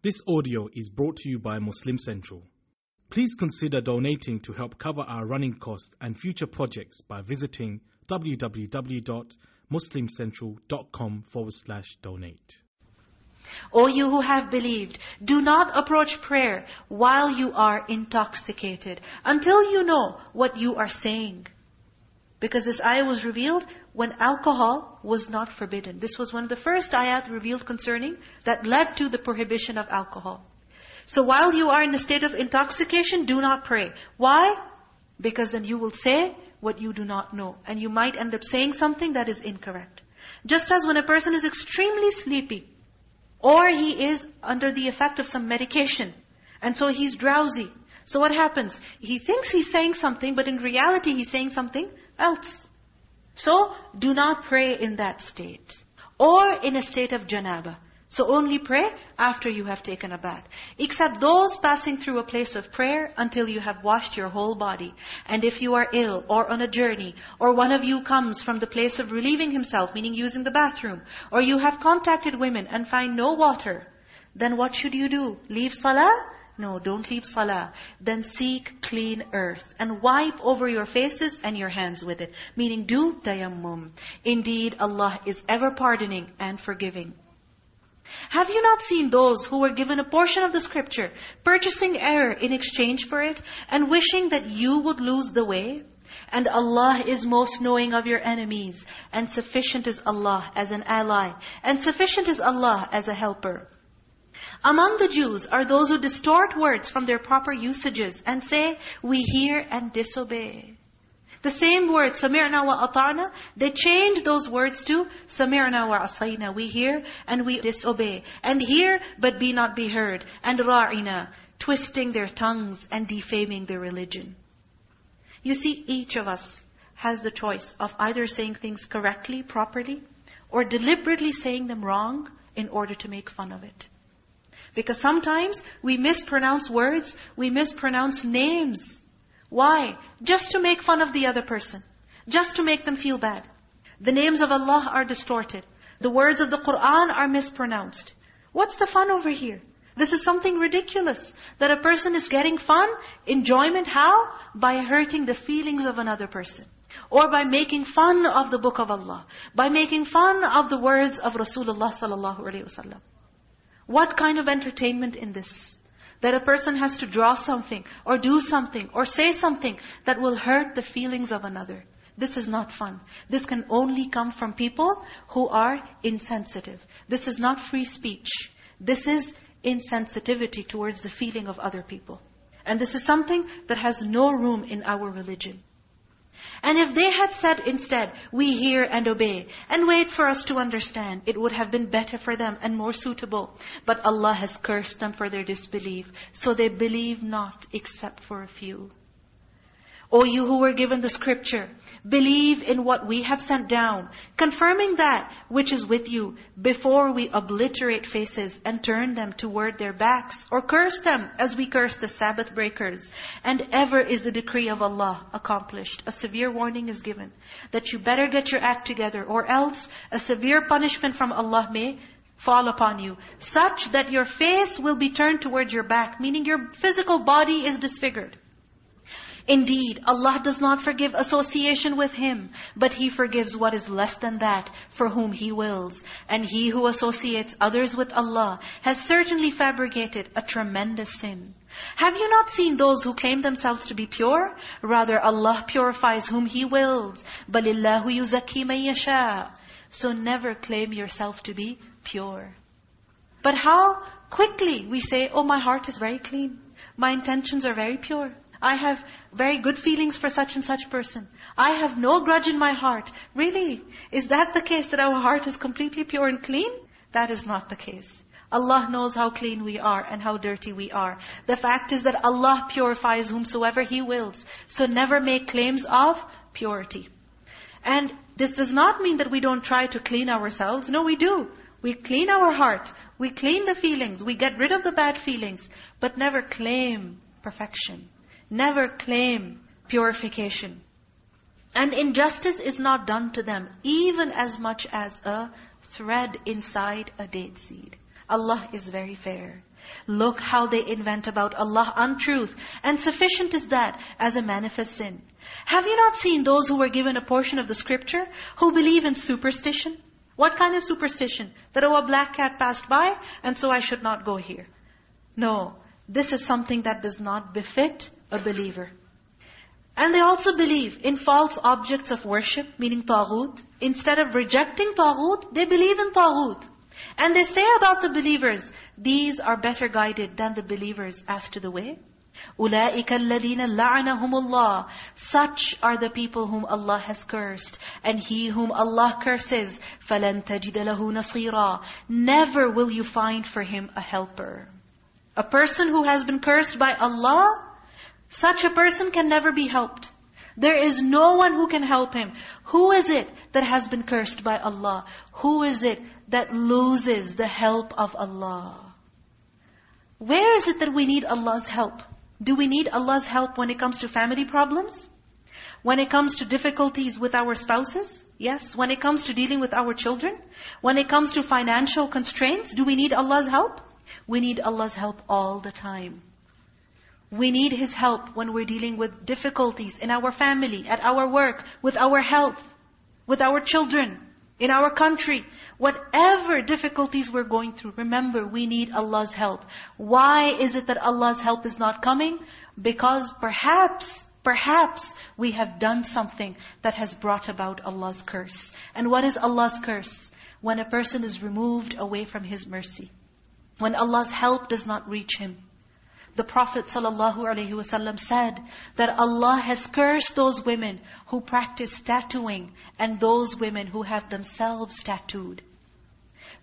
This audio is brought to you by Muslim Central. Please consider donating to help cover our running costs and future projects by visiting www.muslimcentral.com forward slash donate. O you who have believed, do not approach prayer while you are intoxicated, until you know what you are saying. Because this ayah was revealed when alcohol was not forbidden. This was one of the first ayat revealed concerning that led to the prohibition of alcohol. So while you are in a state of intoxication, do not pray. Why? Because then you will say what you do not know. And you might end up saying something that is incorrect. Just as when a person is extremely sleepy, or he is under the effect of some medication, and so he's drowsy. So what happens? He thinks he's saying something, but in reality he's saying something else. So, do not pray in that state. Or in a state of janaba. So only pray after you have taken a bath. Except those passing through a place of prayer until you have washed your whole body. And if you are ill or on a journey, or one of you comes from the place of relieving himself, meaning using the bathroom, or you have contacted women and find no water, then what should you do? Leave salah? No, don't leave salah. Then seek clean earth and wipe over your faces and your hands with it. Meaning do tayammum. Indeed, Allah is ever pardoning and forgiving. Have you not seen those who were given a portion of the scripture, purchasing error in exchange for it, and wishing that you would lose the way? And Allah is most knowing of your enemies, and sufficient is Allah as an ally, and sufficient is Allah as a helper. Among the Jews are those who distort words from their proper usages and say, we hear and disobey. The same word, سَمِعْنَا وَأَطَعْنَا, they change those words to سَمِعْنَا وَعَصَيْنَا We hear and we disobey. And hear but be not be heard. And رَاعِنَا Twisting their tongues and defaming their religion. You see, each of us has the choice of either saying things correctly, properly, or deliberately saying them wrong in order to make fun of it. Because sometimes we mispronounce words, we mispronounce names. Why? Just to make fun of the other person. Just to make them feel bad. The names of Allah are distorted. The words of the Qur'an are mispronounced. What's the fun over here? This is something ridiculous. That a person is getting fun, enjoyment. How? By hurting the feelings of another person. Or by making fun of the book of Allah. By making fun of the words of Rasulullah sallallahu alaihi wasallam. What kind of entertainment in this? That a person has to draw something, or do something, or say something that will hurt the feelings of another. This is not fun. This can only come from people who are insensitive. This is not free speech. This is insensitivity towards the feeling of other people. And this is something that has no room in our religion. And if they had said instead, we hear and obey, and wait for us to understand, it would have been better for them and more suitable. But Allah has cursed them for their disbelief. So they believe not except for a few. O you who were given the scripture, believe in what we have sent down, confirming that which is with you, before we obliterate faces and turn them toward their backs, or curse them as we curse the Sabbath breakers. And ever is the decree of Allah accomplished. A severe warning is given, that you better get your act together, or else a severe punishment from Allah may fall upon you, such that your face will be turned towards your back, meaning your physical body is disfigured. Indeed, Allah does not forgive association with Him, but He forgives what is less than that for whom He wills. And he who associates others with Allah has certainly fabricated a tremendous sin. Have you not seen those who claim themselves to be pure? Rather, Allah purifies whom He wills. بَلِ اللَّهُ يُزَكِّي مَن يَشَاءُ So never claim yourself to be pure. But how quickly we say, oh my heart is very clean. My intentions are very pure. I have very good feelings for such and such person. I have no grudge in my heart. Really? Is that the case that our heart is completely pure and clean? That is not the case. Allah knows how clean we are and how dirty we are. The fact is that Allah purifies whomsoever He wills. So never make claims of purity. And this does not mean that we don't try to clean ourselves. No, we do. We clean our heart. We clean the feelings. We get rid of the bad feelings. But never claim perfection. Never claim purification. And injustice is not done to them, even as much as a thread inside a date seed. Allah is very fair. Look how they invent about Allah untruth. And sufficient is that as a manifest sin. Have you not seen those who were given a portion of the scripture who believe in superstition? What kind of superstition? That, oh, a black cat passed by, and so I should not go here. No, this is something that does not befit a believer. And they also believe in false objects of worship, meaning Taghut. Instead of rejecting Taghut, they believe in Taghut, And they say about the believers, these are better guided than the believers as to the way. أُولَٰئِكَ الَّذِينَ لَعَنَهُمُ اللَّهِ Such are the people whom Allah has cursed. And he whom Allah curses, فَلَن تَجِدَ لَهُ نَصِيرًا Never will you find for him a helper. A person who has been cursed by Allah, such a person can never be helped. There is no one who can help him. Who is it that has been cursed by Allah? Who is it that loses the help of Allah? Where is it that we need Allah's help? Do we need Allah's help when it comes to family problems? When it comes to difficulties with our spouses? Yes. When it comes to dealing with our children? When it comes to financial constraints? Do we need Allah's help? We need Allah's help all the time. We need His help when we're dealing with difficulties in our family, at our work, with our health, with our children, in our country. Whatever difficulties we're going through, remember we need Allah's help. Why is it that Allah's help is not coming? Because perhaps, perhaps we have done something that has brought about Allah's curse. And what is Allah's curse? When a person is removed away from His mercy. When Allah's help does not reach him. The Prophet ﷺ said that Allah has cursed those women who practice tattooing and those women who have themselves tattooed.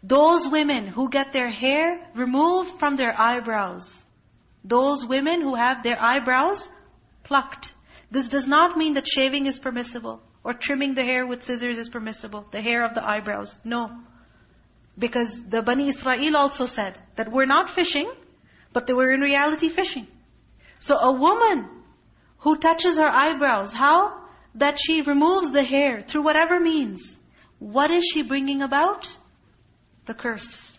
Those women who get their hair removed from their eyebrows. Those women who have their eyebrows plucked. This does not mean that shaving is permissible or trimming the hair with scissors is permissible, the hair of the eyebrows. No. Because the Bani Israel also said that we're not fishing, but they were in reality fishing. So a woman who touches her eyebrows, how? That she removes the hair through whatever means. What is she bringing about? The curse.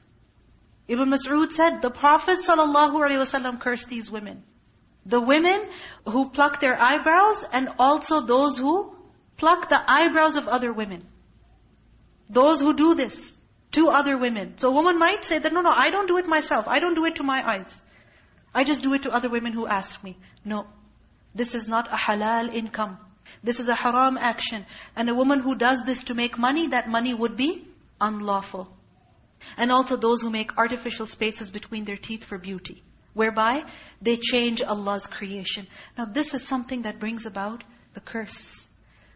Ibn Mas'ud said, the Prophet ﷺ cursed these women. The women who pluck their eyebrows and also those who pluck the eyebrows of other women. Those who do this to other women. So a woman might say that, no, no, I don't do it myself. I don't do it to my eyes. I just do it to other women who ask me. No. This is not a halal income. This is a haram action. And a woman who does this to make money, that money would be unlawful. And also those who make artificial spaces between their teeth for beauty. Whereby they change Allah's creation. Now this is something that brings about the curse.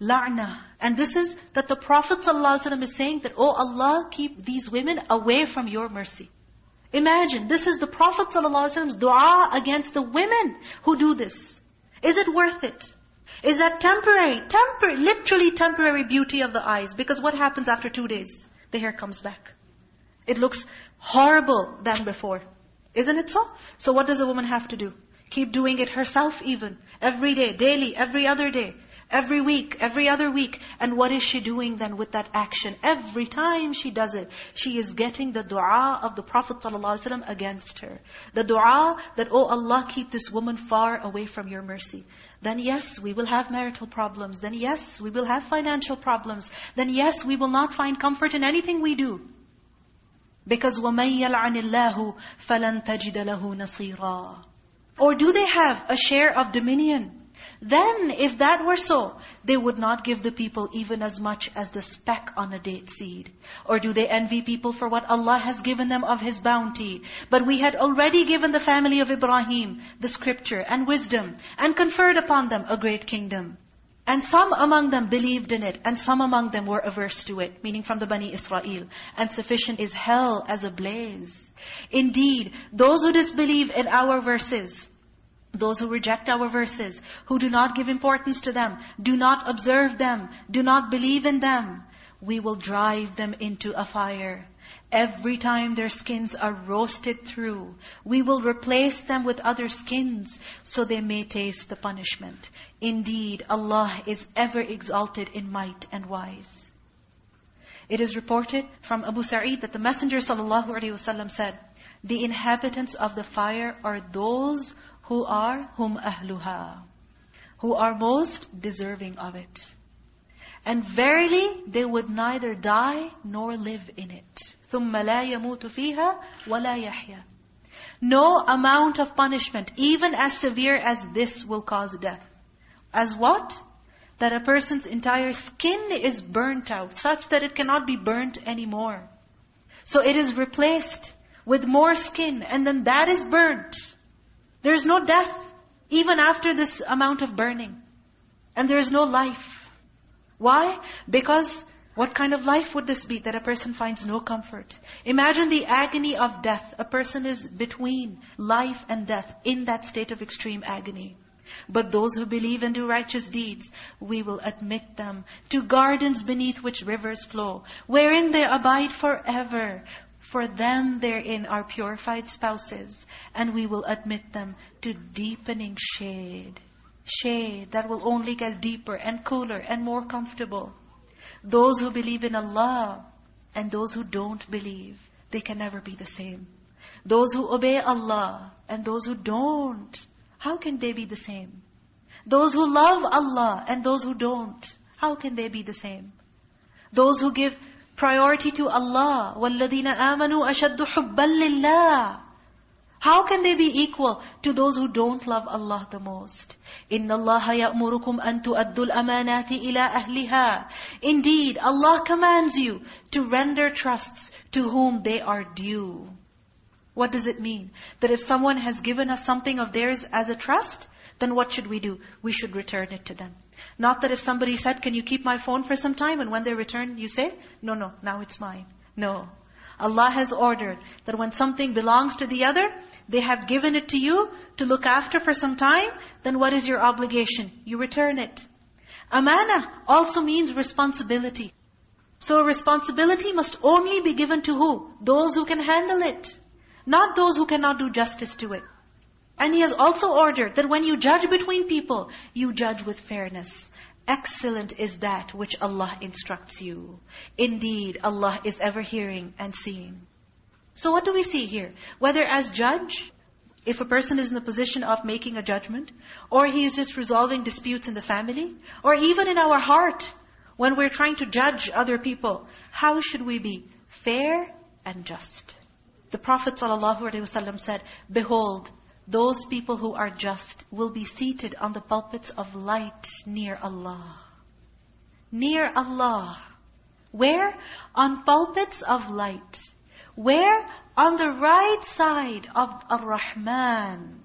La'na. And this is that the Prophet ﷺ is saying that, Oh Allah, keep these women away from your mercy. Imagine, this is the Prophet ﷺ's dua against the women who do this. Is it worth it? Is that temporary, temporary, literally temporary beauty of the eyes? Because what happens after two days? The hair comes back. It looks horrible than before. Isn't it so? So what does a woman have to do? Keep doing it herself even. Every day, daily, every other day. Every week, every other week. And what is she doing then with that action? Every time she does it, she is getting the dua of the Prophet ﷺ against her. The dua that, oh Allah, keep this woman far away from your mercy. Then yes, we will have marital problems. Then yes, we will have financial problems. Then yes, we will not find comfort in anything we do. Because وَمَن يَلْعَنِ اللَّهُ فَلَن تَجِدَ لَهُ نَصِيرًا Or do they have a share of dominion? Then, if that were so, they would not give the people even as much as the speck on a date seed. Or do they envy people for what Allah has given them of His bounty? But we had already given the family of Ibrahim the scripture and wisdom, and conferred upon them a great kingdom. And some among them believed in it, and some among them were averse to it, meaning from the Bani Israel. And sufficient is hell as a blaze. Indeed, those who disbelieve in our verses, those who reject our verses, who do not give importance to them, do not observe them, do not believe in them, we will drive them into a fire. Every time their skins are roasted through, we will replace them with other skins so they may taste the punishment. Indeed, Allah is ever exalted in might and wise. It is reported from Abu Sa'id that the Messenger ﷺ said, The inhabitants of the fire are those who are hum ahluha, who are most deserving of it. And verily, they would neither die nor live in it. ثُمَّ لَا يَمُوتُ فِيهَا وَلَا يَحْيَا No amount of punishment, even as severe as this, will cause death. As what? That a person's entire skin is burnt out, such that it cannot be burnt anymore. So it is replaced with more skin, and then that is burnt. There is no death, even after this amount of burning. And there is no life. Why? Because what kind of life would this be that a person finds no comfort? Imagine the agony of death. A person is between life and death in that state of extreme agony. But those who believe and do righteous deeds, we will admit them to gardens beneath which rivers flow, wherein they abide forever. For them therein are purified spouses, and we will admit them to deepening shade. Shade that will only get deeper and cooler and more comfortable. Those who believe in Allah and those who don't believe, they can never be the same. Those who obey Allah and those who don't, how can they be the same? Those who love Allah and those who don't, how can they be the same? Those who give priority to Allah. وَالَّذِينَ آمَنُوا أَشَدُّ حُبًّا لِلَّهِ How can they be equal to those who don't love Allah the most? إِنَّ اللَّهَ يَأْمُرُكُمْ أَن تُؤَدُّوا الْأَمَانَاتِ إِلَىٰ أَهْلِهَا Indeed, Allah commands you to render trusts to whom they are due. What does it mean? That if someone has given us something of theirs as a trust, then what should we do? We should return it to them. Not that if somebody said, can you keep my phone for some time? And when they return, you say, no, no, now it's mine. No. Allah has ordered that when something belongs to the other, they have given it to you to look after for some time, then what is your obligation? You return it. Amana also means responsibility. So responsibility must only be given to who? Those who can handle it. Not those who cannot do justice to it. And He has also ordered that when you judge between people, you judge with fairness. Excellent is that which Allah instructs you. Indeed, Allah is ever hearing and seeing. So what do we see here? Whether as judge, if a person is in the position of making a judgment, or he is just resolving disputes in the family, or even in our heart, when we're trying to judge other people, how should we be? Fair and just. The Prophet ﷺ said, Behold, those people who are just will be seated on the pulpits of light near Allah. Near Allah. Where? On pulpits of light. Where? On the right side of Ar-Rahman.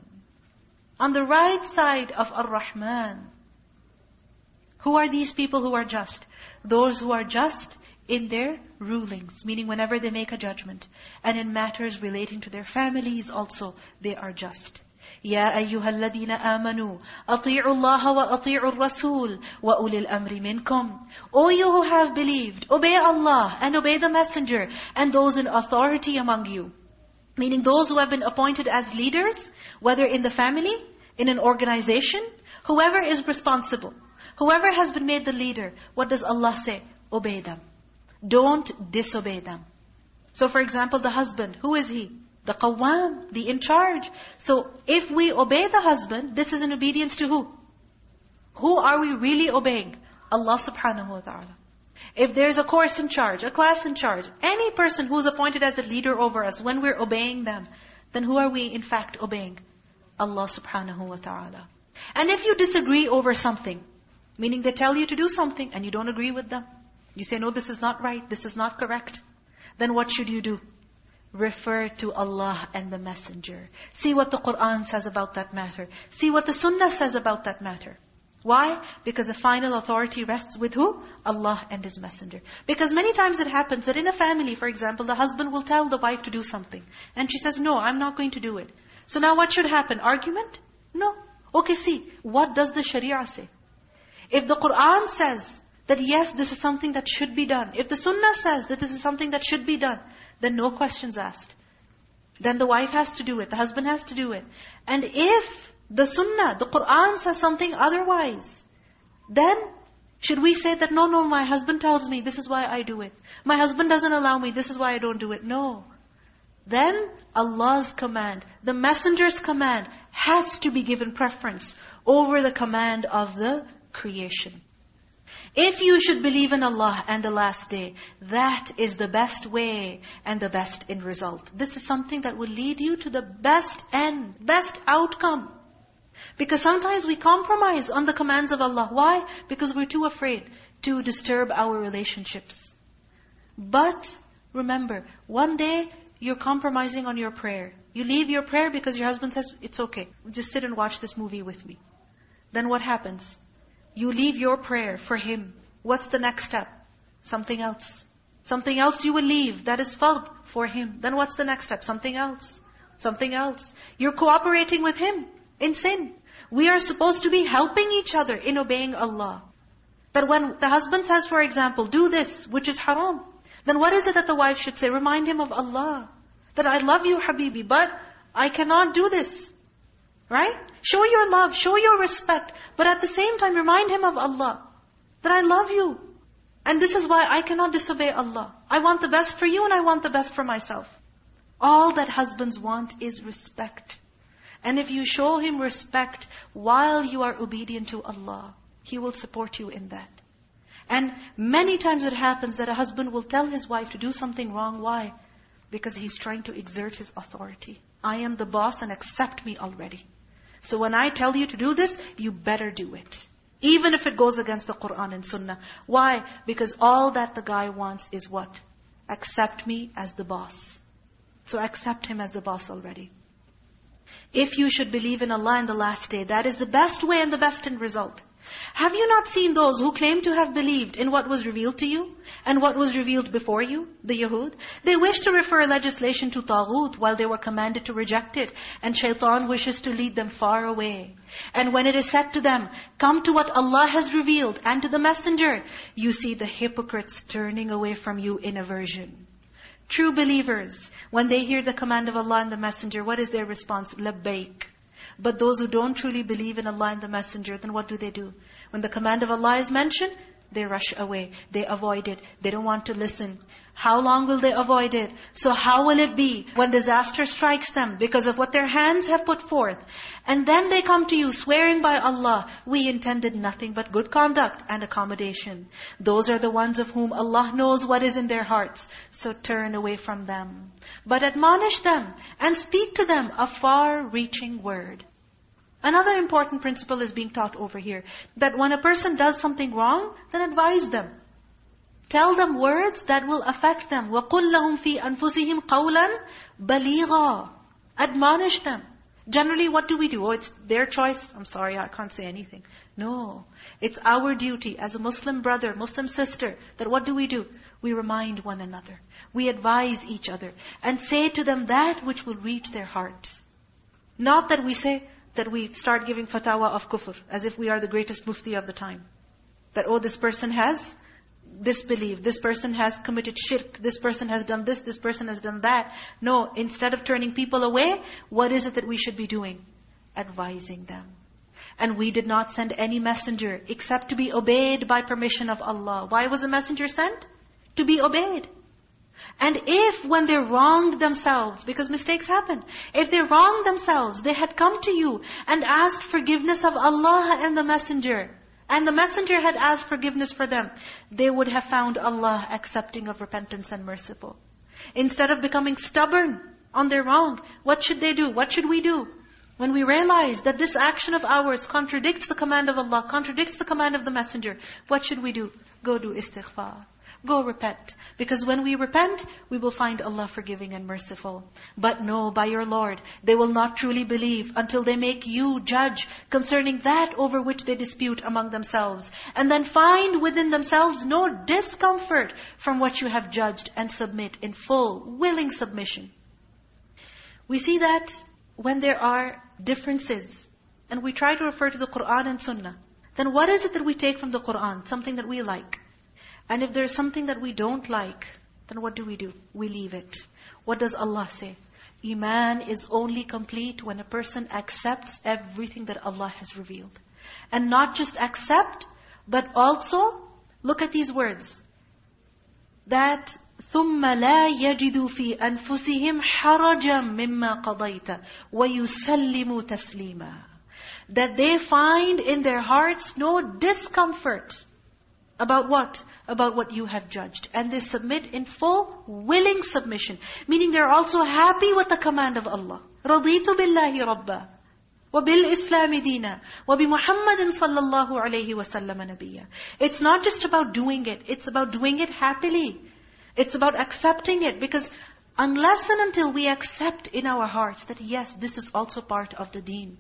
On the right side of Ar-Rahman. Who are these people who are just? Those who are just in their rulings, meaning whenever they make a judgment. And in matters relating to their families also, they are just. يا أيها الذين آمنوا أطيعوا الله وأطيعوا الرسول وأولي الأمر منكم O you who have believed, obey Allah and obey the messenger and those in authority among you. Meaning those who have been appointed as leaders, whether in the family, in an organization, whoever is responsible, whoever has been made the leader, what does Allah say? Obey them. Don't disobey them. So for example, the husband, who is he? The qawwam, the in charge. So if we obey the husband, this is in obedience to who? Who are we really obeying? Allah subhanahu wa ta'ala. If there's a course in charge, a class in charge, any person who's appointed as a leader over us, when we're obeying them, then who are we in fact obeying? Allah subhanahu wa ta'ala. And if you disagree over something, meaning they tell you to do something and you don't agree with them, you say, no, this is not right, this is not correct. Then what should you do? Refer to Allah and the Messenger. See what the Qur'an says about that matter. See what the Sunnah says about that matter. Why? Because the final authority rests with who? Allah and His Messenger. Because many times it happens that in a family, for example, the husband will tell the wife to do something. And she says, no, I'm not going to do it. So now what should happen? Argument? No. Okay, see, what does the Sharia say? If the Qur'an says that yes, this is something that should be done. If the sunnah says that this is something that should be done, then no questions asked. Then the wife has to do it, the husband has to do it. And if the sunnah, the Qur'an says something otherwise, then should we say that, no, no, my husband tells me, this is why I do it. My husband doesn't allow me, this is why I don't do it. No. then Allah's command, the messenger's command has to be given preference over the command of the creation. If you should believe in Allah and the last day, that is the best way and the best end result. This is something that will lead you to the best end, best outcome. Because sometimes we compromise on the commands of Allah. Why? Because we're too afraid to disturb our relationships. But remember, one day you're compromising on your prayer. You leave your prayer because your husband says, it's okay. Just sit and watch this movie with me. Then what happens? You leave your prayer for him. What's the next step? Something else. Something else you will leave that is fard for him. Then what's the next step? Something else. Something else. You're cooperating with him in sin. We are supposed to be helping each other in obeying Allah. That when the husband says, for example, do this, which is haram, then what is it that the wife should say? Remind him of Allah. That I love you, Habibi, but I cannot do this. Right? Show your love, show your respect. But at the same time, remind him of Allah. That I love you. And this is why I cannot disobey Allah. I want the best for you and I want the best for myself. All that husbands want is respect. And if you show him respect while you are obedient to Allah, he will support you in that. And many times it happens that a husband will tell his wife to do something wrong. Why? Because he's trying to exert his authority. I am the boss and accept me already. So when I tell you to do this, you better do it. Even if it goes against the Qur'an and Sunnah. Why? Because all that the guy wants is what? Accept me as the boss. So accept him as the boss already. If you should believe in Allah in the last day, that is the best way and the best end result. Have you not seen those who claim to have believed in what was revealed to you and what was revealed before you, the Yahud? They wish to refer legislation to Taghut while they were commanded to reject it. And shaitan wishes to lead them far away. And when it is said to them, come to what Allah has revealed and to the messenger, you see the hypocrites turning away from you in aversion. True believers, when they hear the command of Allah and the messenger, what is their response? Labbaik. But those who don't truly believe in Allah and the Messenger, then what do they do? When the command of Allah is mentioned, they rush away. They avoid it. They don't want to listen. How long will they avoid it? So how will it be when disaster strikes them because of what their hands have put forth? And then they come to you swearing by Allah, we intended nothing but good conduct and accommodation. Those are the ones of whom Allah knows what is in their hearts. So turn away from them. But admonish them and speak to them a far-reaching word. Another important principle is being taught over here. That when a person does something wrong, then advise them. Tell them words that will affect them. وَقُلْ لَهُمْ فِي أَنفُسِهِمْ قَوْلًا بَلِيغًا Admonish them. Generally, what do we do? Oh, it's their choice. I'm sorry, I can't say anything. No. It's our duty as a Muslim brother, Muslim sister, that what do we do? We remind one another. We advise each other. And say to them that which will reach their heart. Not that we say, that we start giving fatwa of kufr, as if we are the greatest mufti of the time. That, oh, this person has disbelief. This person has committed shirk. This person has done this. This person has done that. No, instead of turning people away, what is it that we should be doing? Advising them. And we did not send any messenger except to be obeyed by permission of Allah. Why was a messenger sent? To be obeyed. And if when they wronged themselves, because mistakes happen, if they wronged themselves, they had come to you and asked forgiveness of Allah and the messenger, and the messenger had asked forgiveness for them, they would have found Allah accepting of repentance and merciful. Instead of becoming stubborn on their wrong, what should they do? What should we do? When we realize that this action of ours contradicts the command of Allah, contradicts the command of the messenger, what should we do? Go do istighfar. Go repent. Because when we repent, we will find Allah forgiving and merciful. But no, by your Lord, they will not truly believe until they make you judge concerning that over which they dispute among themselves. And then find within themselves no discomfort from what you have judged and submit in full, willing submission. We see that when there are differences, and we try to refer to the Qur'an and Sunnah, then what is it that we take from the Qur'an? Something that we like. And if there's something that we don't like, then what do we do? We leave it. What does Allah say? Iman is only complete when a person accepts everything that Allah has revealed. And not just accept, but also, look at these words. That ثم لا يجدوا في أنفسهم حرجا مما قضيت ويسلموا تسليما That they find in their hearts no discomfort about what? about what you have judged. And they submit in full willing submission. Meaning they're also happy with the command of Allah. رَضِيتُ بِاللَّهِ رَبَّا وَبِالْإِسْلَامِ دِينًا وَبِمُحَمَّدٍ صَلَّى اللَّهُ عَلَيْهِ وَسَلَّمَ نَبِيًّا It's not just about doing it. It's about doing it happily. It's about accepting it. Because unless and until we accept in our hearts that yes, this is also part of the deen.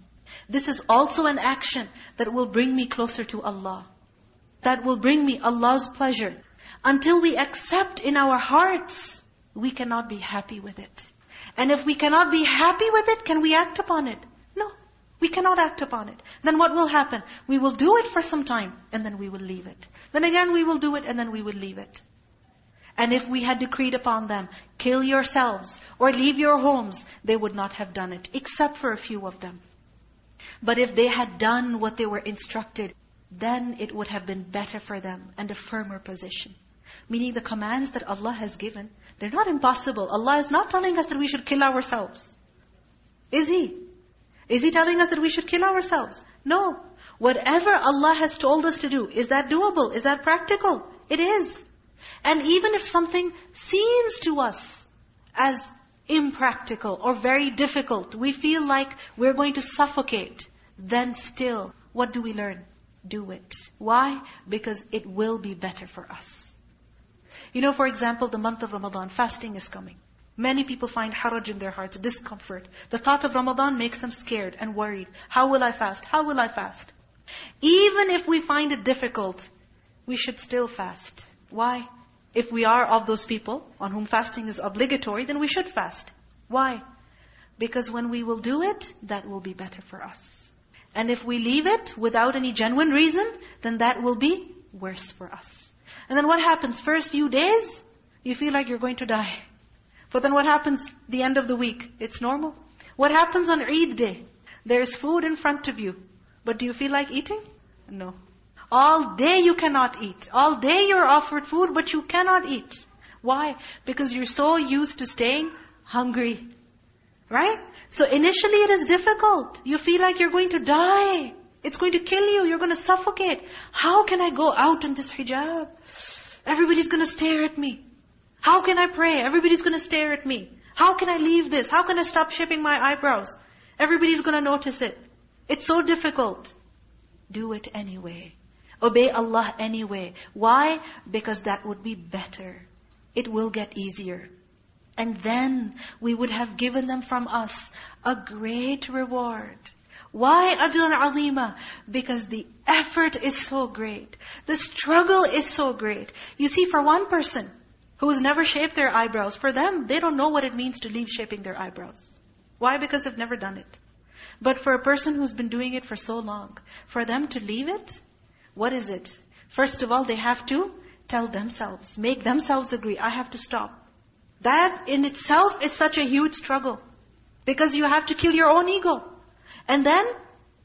This is also an action that will bring me closer to Allah. That will bring me Allah's pleasure. Until we accept in our hearts, we cannot be happy with it. And if we cannot be happy with it, can we act upon it? No. We cannot act upon it. Then what will happen? We will do it for some time, and then we will leave it. Then again we will do it, and then we will leave it. And if we had decreed upon them, kill yourselves, or leave your homes, they would not have done it, except for a few of them. But if they had done what they were instructed, then it would have been better for them and a firmer position. Meaning the commands that Allah has given, they're not impossible. Allah is not telling us that we should kill ourselves. Is He? Is He telling us that we should kill ourselves? No. Whatever Allah has told us to do, is that doable? Is that practical? It is. And even if something seems to us as impractical or very difficult, we feel like we're going to suffocate, then still, what do we learn? Do it. Why? Because it will be better for us. You know, for example, the month of Ramadan, fasting is coming. Many people find haraj in their hearts, discomfort. The thought of Ramadan makes them scared and worried. How will I fast? How will I fast? Even if we find it difficult, we should still fast. Why? If we are of those people on whom fasting is obligatory, then we should fast. Why? Because when we will do it, that will be better for us. And if we leave it without any genuine reason, then that will be worse for us. And then what happens? First few days, you feel like you're going to die. But then what happens the end of the week? It's normal. What happens on Eid day? There's food in front of you. But do you feel like eating? No. All day you cannot eat. All day you're offered food, but you cannot eat. Why? Because you're so used to staying hungry. Right? So initially it is difficult. You feel like you're going to die. It's going to kill you. You're going to suffocate. How can I go out in this hijab? Everybody's going to stare at me. How can I pray? Everybody's going to stare at me. How can I leave this? How can I stop shaping my eyebrows? Everybody's going to notice it. It's so difficult. Do it anyway. Obey Allah anyway. Why? Because that would be better. It will get easier. And then we would have given them from us a great reward. Why ajran alima? Because the effort is so great. The struggle is so great. You see, for one person who has never shaped their eyebrows, for them, they don't know what it means to leave shaping their eyebrows. Why? Because they've never done it. But for a person who's been doing it for so long, for them to leave it, what is it? First of all, they have to tell themselves, make themselves agree, I have to stop. That in itself is such a huge struggle. Because you have to kill your own ego. And then,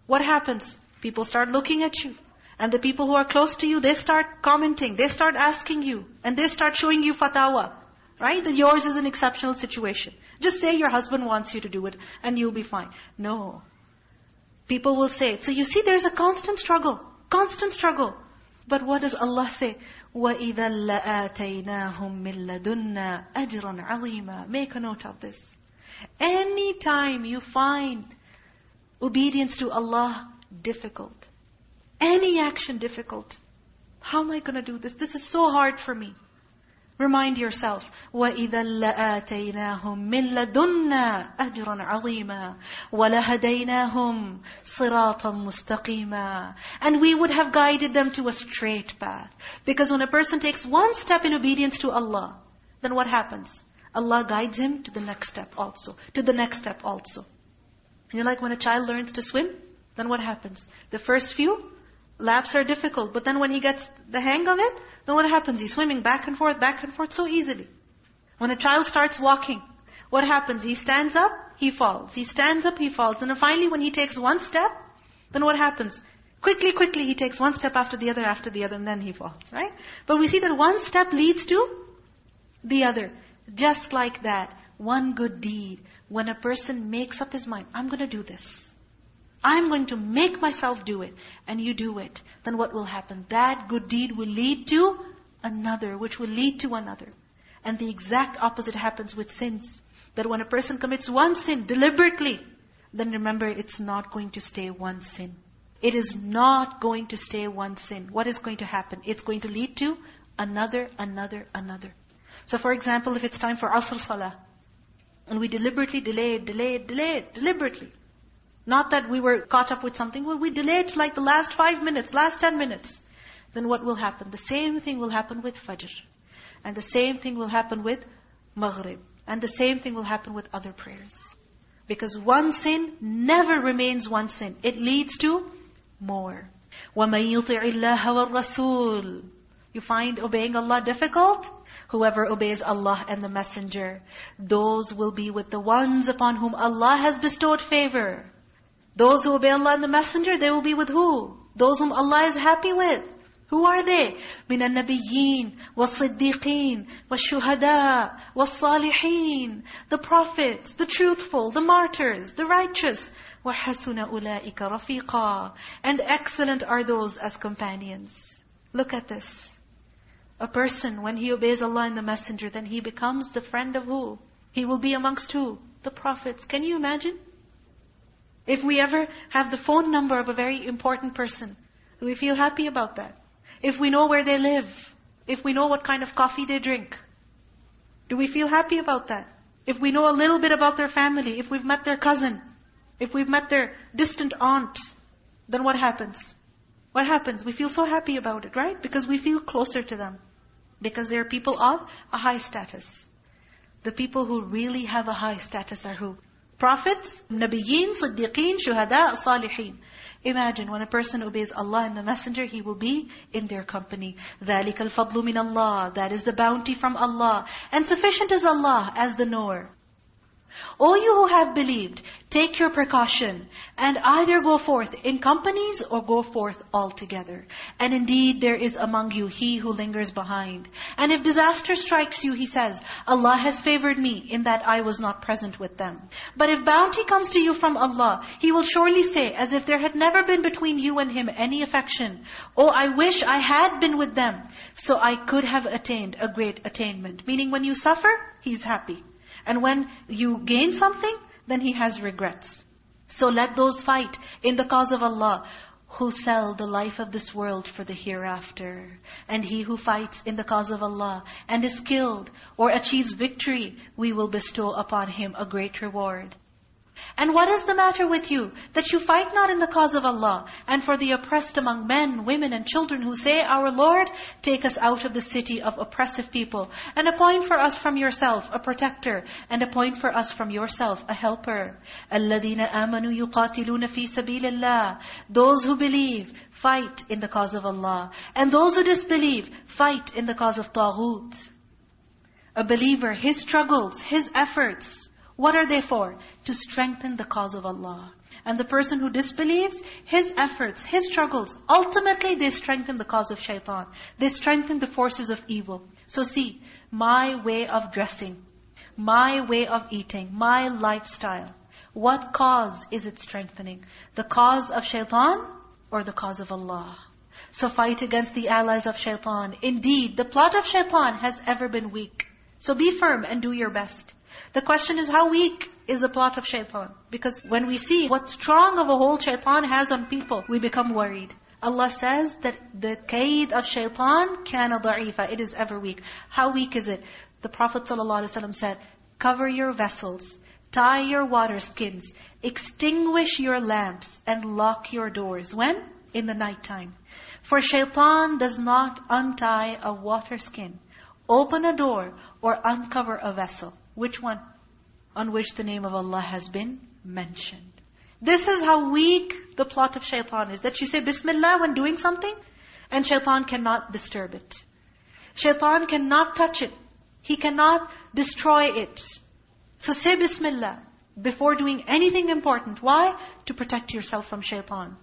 what happens? People start looking at you. And the people who are close to you, they start commenting. They start asking you. And they start showing you fatwa. Right? That yours is an exceptional situation. Just say your husband wants you to do it and you'll be fine. No. People will say, it. so you see there's a constant struggle. Constant struggle. But what does Allah say? وَإِذَا لَآتَيْنَاهُمْ مِن لَدُنَّا أَجْرًا عَظِيمًا Make a note of this. Anytime you find obedience to Allah difficult, any action difficult, how am I going to do this? This is so hard for me. Remind yourself, وَإِذَا لَآتَيْنَاهُمْ مِنْ لَدُنَّا أَجْرًا عَظِيمًا وَلَهَدَيْنَاهُمْ صِرَاطًا مُسْتَقِيمًا And we would have guided them to a straight path. Because when a person takes one step in obedience to Allah, then what happens? Allah guides him to the next step also. To the next step also. You know like when a child learns to swim, then what happens? The first few, Laps are difficult, but then when he gets the hang of it, then what happens? He's swimming back and forth, back and forth so easily. When a child starts walking, what happens? He stands up, he falls. He stands up, he falls. And finally when he takes one step, then what happens? Quickly, quickly, he takes one step after the other, after the other, and then he falls, right? But we see that one step leads to the other. Just like that, one good deed, when a person makes up his mind, I'm going to do this. I'm going to make myself do it. And you do it. Then what will happen? That good deed will lead to another, which will lead to another. And the exact opposite happens with sins. That when a person commits one sin deliberately, then remember it's not going to stay one sin. It is not going to stay one sin. What is going to happen? It's going to lead to another, another, another. So for example, if it's time for Asr Salah, and we deliberately delayed, delayed, delayed, deliberately. Not that we were caught up with something, well, we delayed like the last five minutes, last ten minutes. Then what will happen? The same thing will happen with Fajr. And the same thing will happen with Maghrib. And the same thing will happen with other prayers. Because one sin never remains one sin. It leads to more. وَمَن يُطِعِ اللَّهَ وَالرَّسُولِ You find obeying Allah difficult? Whoever obeys Allah and the Messenger, those will be with the ones upon whom Allah has bestowed favor. Those who obey Allah and the Messenger, they will be with who? Those whom Allah is happy with. Who are they? من النبيين والصديقين والشهداء والصالحين The prophets, the truthful, the martyrs, the righteous. وَحَسُنَ أُولَٰئِكَ رَفِيقًا And excellent are those as companions. Look at this. A person, when he obeys Allah and the Messenger, then he becomes the friend of who? He will be amongst who? The prophets. Can you imagine? If we ever have the phone number of a very important person, do we feel happy about that? If we know where they live, if we know what kind of coffee they drink, do we feel happy about that? If we know a little bit about their family, if we've met their cousin, if we've met their distant aunt, then what happens? What happens? We feel so happy about it, right? Because we feel closer to them. Because they are people of a high status. The people who really have a high status are who? Prophets, Nabiyyin, Siddiqeen, Shuhada, Salihin. Imagine when a person obeys Allah and the Messenger, he will be in their company. ذَلِكَ الْفَضْلُ مِنَ اللَّهِ That is the bounty from Allah. And sufficient is Allah as the knower. O you who have believed, take your precaution, and either go forth in companies or go forth altogether. And indeed there is among you he who lingers behind. And if disaster strikes you, he says, Allah has favored me in that I was not present with them. But if bounty comes to you from Allah, He will surely say, as if there had never been between you and Him any affection, Oh, I wish I had been with them, so I could have attained a great attainment. Meaning when you suffer, He's happy. And when you gain something, then he has regrets. So let those fight in the cause of Allah who sell the life of this world for the hereafter. And he who fights in the cause of Allah and is killed or achieves victory, we will bestow upon him a great reward. And what is the matter with you, that you fight not in the cause of Allah, and for the oppressed among men, women, and children who say, Our Lord, take us out of the city of oppressive people, and appoint for us from yourself a protector, and appoint for us from yourself a helper. الَّذِينَ آمَنُوا يُقَاتِلُونَ فِي سَبِيلِ اللَّهِ Those who believe, fight in the cause of Allah. And those who disbelieve, fight in the cause of Taghut. A believer, his struggles, his efforts, what are they for? To strengthen the cause of Allah. And the person who disbelieves, his efforts, his struggles, ultimately they strengthen the cause of shaitan. They strengthen the forces of evil. So see, my way of dressing, my way of eating, my lifestyle, what cause is it strengthening? The cause of shaitan or the cause of Allah? So fight against the allies of shaitan. Indeed, the plot of shaitan has ever been weak. So be firm and do your best. The question is how weak is the plot of shaitan? Because when we see what strong of a hold shaitan has on people, we become worried. Allah says that the kaid of shaitan kana da'ifa. It is ever weak. How weak is it? The Prophet ﷺ said, cover your vessels, tie your water skins, extinguish your lamps, and lock your doors. When? In the night time. For shaitan does not untie a water skin, open a door, or uncover a vessel. Which one? On which the name of Allah has been mentioned. This is how weak the plot of shaitan is. That you say Bismillah when doing something, and shaitan cannot disturb it. Shaitan cannot touch it. He cannot destroy it. So say Bismillah before doing anything important. Why? To protect yourself from shaitan.